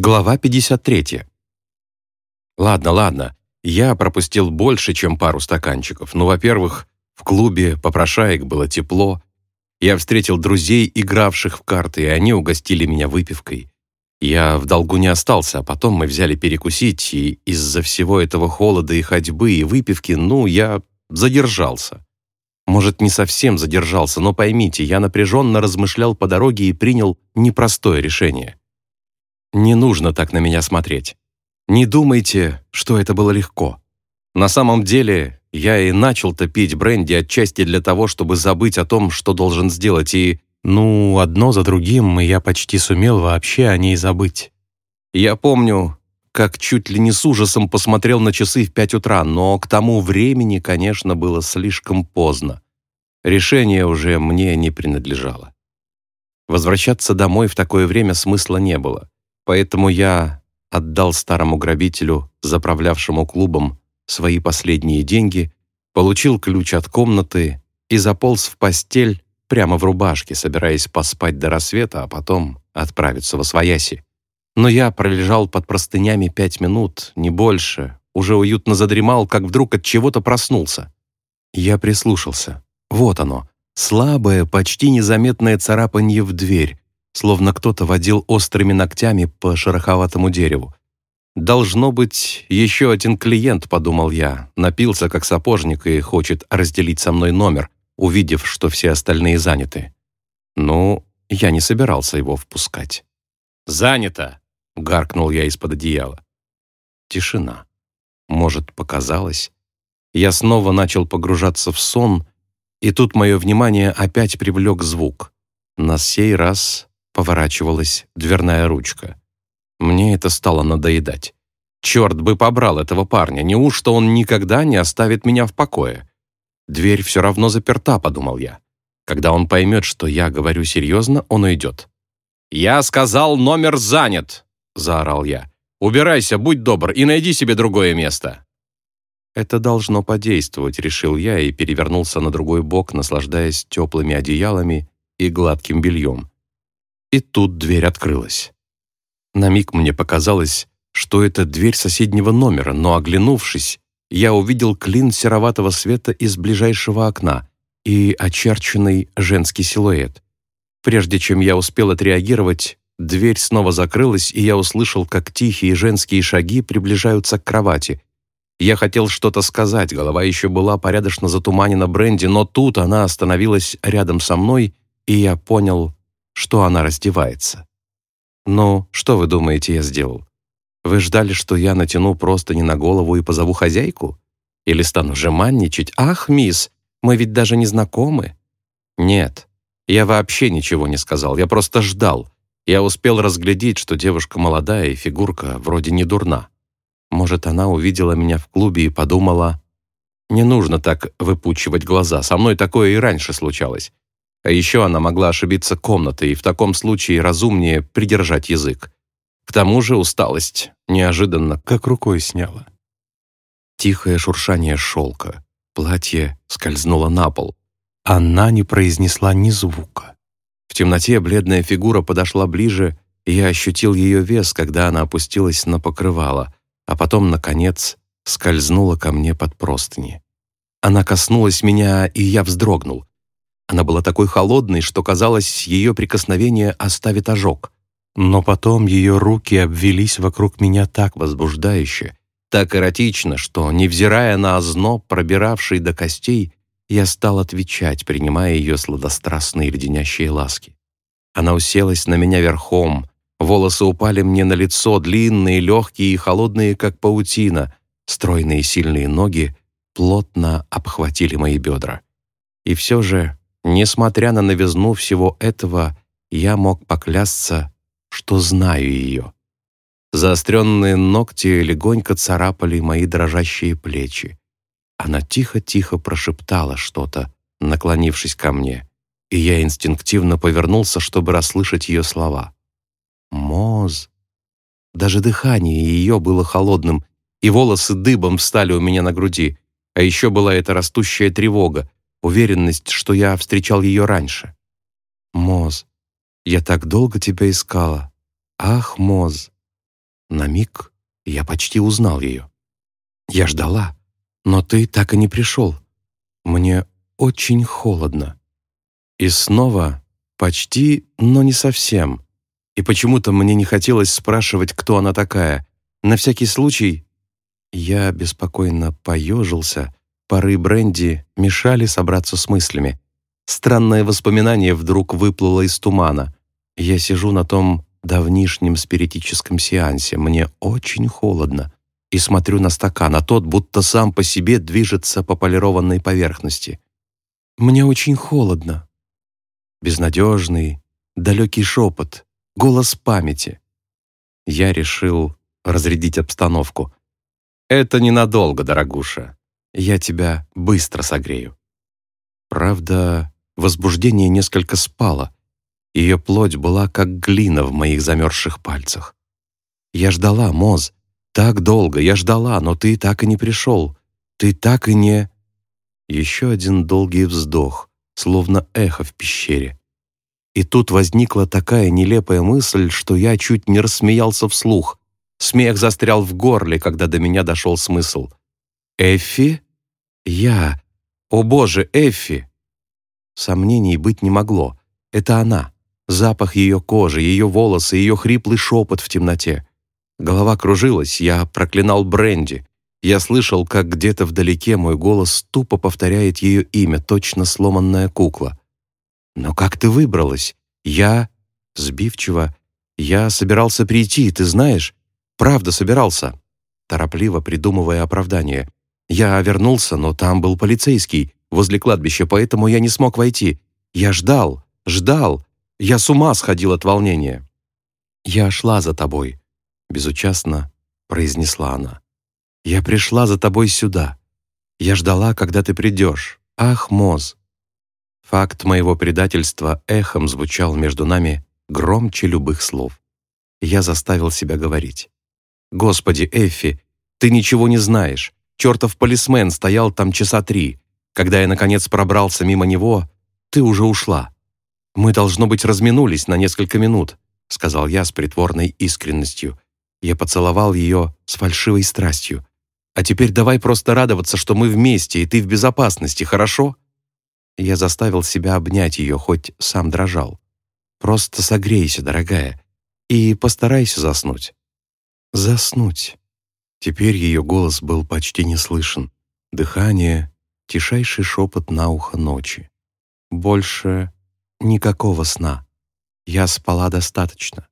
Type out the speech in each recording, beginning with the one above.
Глава 53. Ладно, ладно, я пропустил больше, чем пару стаканчиков. Ну, во-первых, в клубе попрошаек было тепло. Я встретил друзей, игравших в карты, и они угостили меня выпивкой. Я в долгу не остался, а потом мы взяли перекусить, и из-за всего этого холода и ходьбы, и выпивки, ну, я задержался. Может, не совсем задержался, но поймите, я напряженно размышлял по дороге и принял непростое решение. Не нужно так на меня смотреть. Не думайте, что это было легко. На самом деле, я и начал-то пить бренди отчасти для того, чтобы забыть о том, что должен сделать, и, ну, одно за другим, я почти сумел вообще о ней забыть. Я помню, как чуть ли не с ужасом посмотрел на часы в пять утра, но к тому времени, конечно, было слишком поздно. Решение уже мне не принадлежало. Возвращаться домой в такое время смысла не было. Поэтому я отдал старому грабителю, заправлявшему клубом, свои последние деньги, получил ключ от комнаты и заполз в постель прямо в рубашке, собираясь поспать до рассвета, а потом отправиться во свояси. Но я пролежал под простынями пять минут, не больше, уже уютно задремал, как вдруг от чего-то проснулся. Я прислушался. Вот оно, слабое, почти незаметное царапанье в дверь, словно кто-то водил острыми ногтями по шероховатому дереву. «Должно быть, еще один клиент», — подумал я, напился как сапожник и хочет разделить со мной номер, увидев, что все остальные заняты. Ну, я не собирался его впускать. «Занято!» — гаркнул я из-под одеяла. Тишина. Может, показалось. Я снова начал погружаться в сон, и тут мое внимание опять привлек звук. На сей раз поворачивалась дверная ручка. Мне это стало надоедать. Черт бы побрал этого парня, неужто он никогда не оставит меня в покое? Дверь все равно заперта, подумал я. Когда он поймет, что я говорю серьезно, он уйдет. «Я сказал, номер занят!» — заорал я. «Убирайся, будь добр, и найди себе другое место!» Это должно подействовать, решил я и перевернулся на другой бок, наслаждаясь теплыми одеялами и гладким бельем. И тут дверь открылась. На миг мне показалось, что это дверь соседнего номера, но, оглянувшись, я увидел клин сероватого света из ближайшего окна и очерченный женский силуэт. Прежде чем я успел отреагировать, дверь снова закрылась, и я услышал, как тихие женские шаги приближаются к кровати. Я хотел что-то сказать, голова еще была порядочно затуманена бренди, но тут она остановилась рядом со мной, и я понял, что она раздевается. «Ну, что вы думаете, я сделал? Вы ждали, что я натяну просто не на голову и позову хозяйку? Или стану жеманничать? Ах, мисс, мы ведь даже не знакомы?» «Нет, я вообще ничего не сказал, я просто ждал. Я успел разглядеть, что девушка молодая и фигурка вроде не дурна. Может, она увидела меня в клубе и подумала, «Не нужно так выпучивать глаза, со мной такое и раньше случалось. А еще она могла ошибиться комнатой, и в таком случае разумнее придержать язык. К тому же усталость неожиданно как рукой сняла. Тихое шуршание шелка. Платье скользнуло на пол. Она не произнесла ни звука. В темноте бледная фигура подошла ближе, и я ощутил ее вес, когда она опустилась на покрывало, а потом, наконец, скользнула ко мне под простыни. Она коснулась меня, и я вздрогнул. Она была такой холодной, что, казалось, ее прикосновение оставит ожог. Но потом ее руки обвелись вокруг меня так возбуждающе, так эротично, что, невзирая на озноб, пробиравший до костей, я стал отвечать, принимая ее сладострастные леденящие ласки. Она уселась на меня верхом, волосы упали мне на лицо, длинные, легкие и холодные, как паутина, стройные сильные ноги плотно обхватили мои бедра. И все же Несмотря на новизну всего этого, я мог поклясться, что знаю ее. Заостренные ногти легонько царапали мои дрожащие плечи. Она тихо-тихо прошептала что-то, наклонившись ко мне, и я инстинктивно повернулся, чтобы расслышать ее слова. «Моз». Даже дыхание ее было холодным, и волосы дыбом встали у меня на груди, а еще была эта растущая тревога, уверенность, что я встречал ее раньше. «Моз, я так долго тебя искала. Ах, Моз!» На миг я почти узнал ее. Я ждала, но ты так и не пришел. Мне очень холодно. И снова почти, но не совсем. И почему-то мне не хотелось спрашивать, кто она такая. На всякий случай я беспокойно поежился, пары бренди мешали собраться с мыслями. Странное воспоминание вдруг выплыло из тумана. Я сижу на том давнишнем спиритическом сеансе, мне очень холодно, и смотрю на стакан, а тот будто сам по себе движется по полированной поверхности. Мне очень холодно. Безнадежный, далекий шепот, голос памяти. Я решил разрядить обстановку. «Это ненадолго, дорогуша. Я тебя быстро согрею». Правда, возбуждение несколько спало. Ее плоть была как глина в моих замерзших пальцах. Я ждала, Моз, так долго я ждала, но ты так и не пришел. Ты так и не... Еще один долгий вздох, словно эхо в пещере. И тут возникла такая нелепая мысль, что я чуть не рассмеялся вслух. Смех застрял в горле, когда до меня дошел смысл. «Эффи? Я? О боже, Эффи!» Сомнений быть не могло. Это она. Запах ее кожи, ее волосы, ее хриплый шепот в темноте. Голова кружилась, я проклинал Бренди. Я слышал, как где-то вдалеке мой голос тупо повторяет ее имя, точно сломанная кукла. «Но как ты выбралась? Я...» Сбивчиво. «Я собирался прийти, ты знаешь? Правда собирался, торопливо придумывая оправдание. Я вернулся, но там был полицейский возле кладбища, поэтому я не смог войти. Я ждал, ждал. Я с ума сходил от волнения. Я шла за тобой, безучастно произнесла она. Я пришла за тобой сюда. Я ждала, когда ты придешь. Ах, Моз. Факт моего предательства эхом звучал между нами громче любых слов. Я заставил себя говорить. Господи, Эффи, ты ничего не знаешь. Чертов полисмен стоял там часа три. Когда я, наконец, пробрался мимо него, ты уже ушла. Мы, должно быть, разминулись на несколько минут», — сказал я с притворной искренностью. Я поцеловал ее с фальшивой страстью. «А теперь давай просто радоваться, что мы вместе, и ты в безопасности, хорошо?» Я заставил себя обнять ее, хоть сам дрожал. «Просто согрейся, дорогая, и постарайся заснуть». Заснуть. Теперь ее голос был почти не слышен. Дыхание, тишайший шепот на ухо ночи. Больше никакого сна. Я спала достаточно.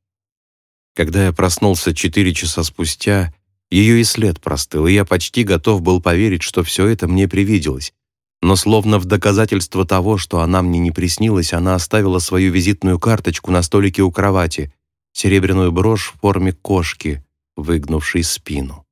Когда я проснулся четыре часа спустя, ее и след простыл, и я почти готов был поверить, что все это мне привиделось. Но словно в доказательство того, что она мне не приснилась, она оставила свою визитную карточку на столике у кровати, серебряную брошь в форме кошки — выгнувший спину.